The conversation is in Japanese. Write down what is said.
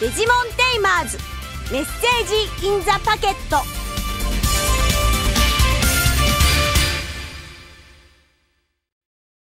デジモンテイマーズ。メッセージインザパケット